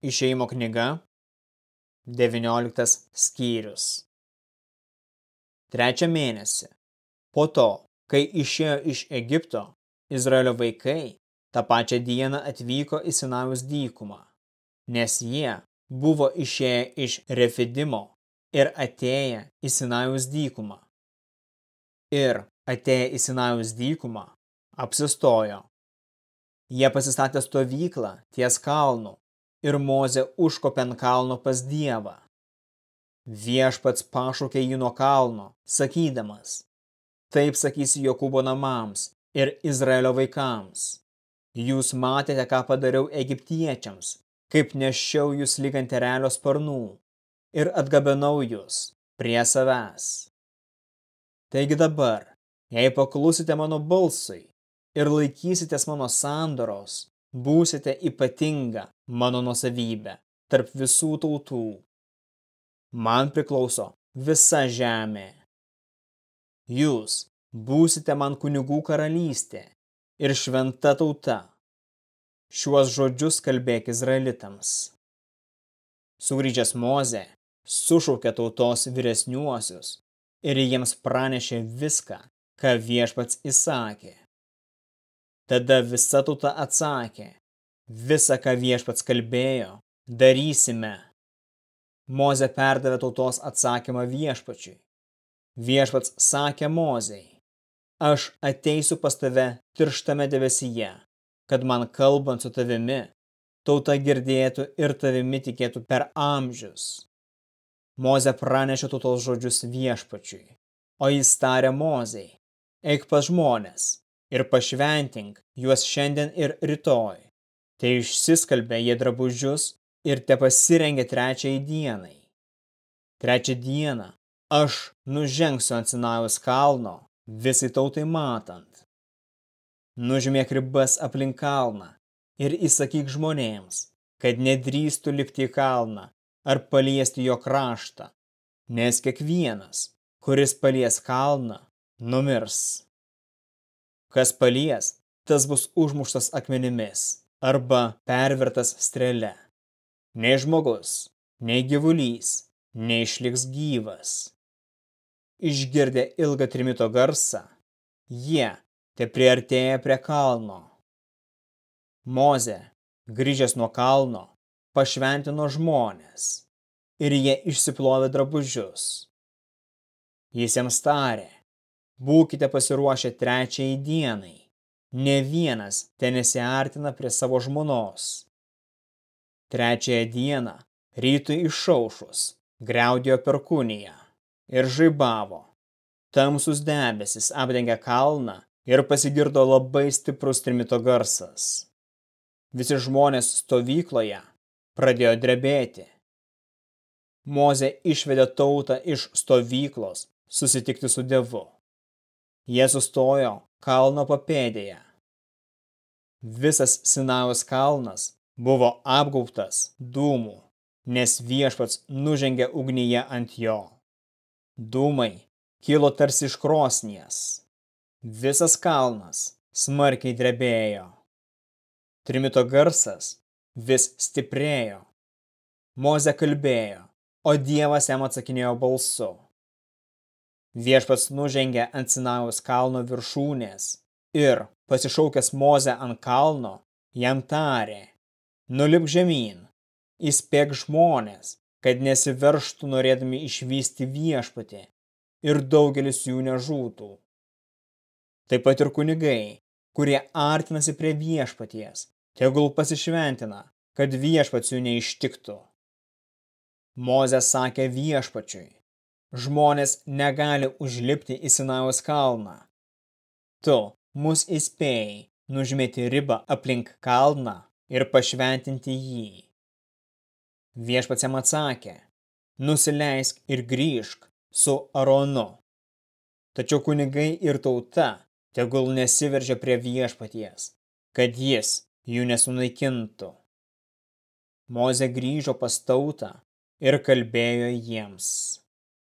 Išėjimo knyga, 19 skyrius. Trečią mėnesį, po to, kai išėjo iš Egipto, Izraelio vaikai tą pačią dieną atvyko į Sinajaus dykumą, nes jie buvo išėję iš Refidimo ir atėję į Sinajaus dykumą. Ir atėję į Sinajaus dykumą, apsistojo. Jie pasistatė stovyklą ties kalnu ir Mozė užkopė ant kalno pas Dievą. Viešpats pašaukė jį nuo kalno, sakydamas, taip sakysi Jokūbo namams ir Izraelio vaikams. Jūs matėte, ką padariau egiptiečiams, kaip nešiau jūs lyg ant erelio sparnų ir atgabenau jūs prie savęs. Taigi dabar, jei paklusite mano balsui ir laikysitės mano sandoros, būsite ypatinga mano nusavybė tarp visų tautų. Man priklauso visa žemė. Jūs būsite man kunigų karalystė ir šventa tauta. Šiuos žodžius kalbėk izraelitams. Sugrįžęs Moze sušaukė tautos vyresniuosius ir jiems pranešė viską, ką viešpats įsakė. Tada visa tauta atsakė, visą, ką viešpats kalbėjo, darysime. Moze perdavė tautos atsakymą viešpačiui. Viešpats sakė Mozei, aš ateisiu pas tave tirštame debesyje, kad man kalbant su tavimi, tauta girdėtų ir tavimi tikėtų per amžius. Moze pranešė tautos žodžius viešpačiui, o jis tarė Mozei, eik pas žmonės, ir pašventink juos šiandien ir rytoj. Tai išsiskalbė jie drabužius ir te pasirengė trečiai dienai. Trečią dieną aš nužengsiu ant Sinajaus kalno, visai tautai matant. Nužymėk ribas aplink kalną ir įsakyk žmonėms, kad nedrįstų lipti į kalną ar paliesti jo kraštą, nes kiekvienas, kuris palies kalną, numirs. Kas palies, tas bus užmuštas akmenimis arba pervertas strele. Nei žmogus, nei gyvulys neišliks gyvas. Išgirdę ilgą trimito garsą, jie te priartėja prie kalno. Moze, grįžęs nuo kalno, pašventino žmonės ir jie išsiplovė drabužius. Jis jiems tarė, Būkite pasiruošę trečiai dienai. Ne vienas ten nesiartina prie savo žmonos. Trečiąją dieną rytui išaušus greudėjo perkūnija ir žaibavo. Tamsus debesis apdengė kalną ir pasigirdo labai stiprus trimito garsas. Visi žmonės stovykloje pradėjo drebėti. Moze išvedė tautą iš stovyklos susitikti su Dievu. Jie sustojo kalno papėdėje. Visas Sinajaus kalnas buvo apgaubtas dūmų, nes viešpats nužengė ugnyje ant jo. Dūmai kilo tarsi iš krosnies. Visas kalnas smarkiai drebėjo. Trimito garsas vis stiprėjo. Moze kalbėjo, o Dievas jam atsakinėjo balsu. Viešpats nužengė ant Sinajaus kalno viršūnės ir, pasišaukęs Mozę ant kalno, jam tarė, nulip žemyn, įspėk žmonės, kad nesiverštų norėdami išvysti viešpatį ir daugelis jų nežūtų. Taip pat ir kunigai, kurie artinasi prie viešpaties, tegul pasišventina, kad viešpats jų neištiktų. Mozė sakė viešpačiui, žmonės negali užlipti į Sinajaus kalną. Tu mus įspėjai nužmėti ribą aplink kalną ir pašventinti jį. Viešpats jam atsakė, nusileisk ir grįžk su Aronu. Tačiau kunigai ir tauta tegul nesiveržia prie viešpaties, kad jis jų nesunaikintų. Moze grįžo pas tautą ir kalbėjo jiems.